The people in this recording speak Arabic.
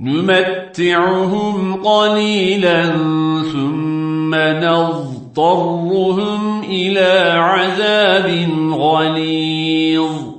نمتعهم قليلا ثم نضطرهم إلى عذاب غليظ.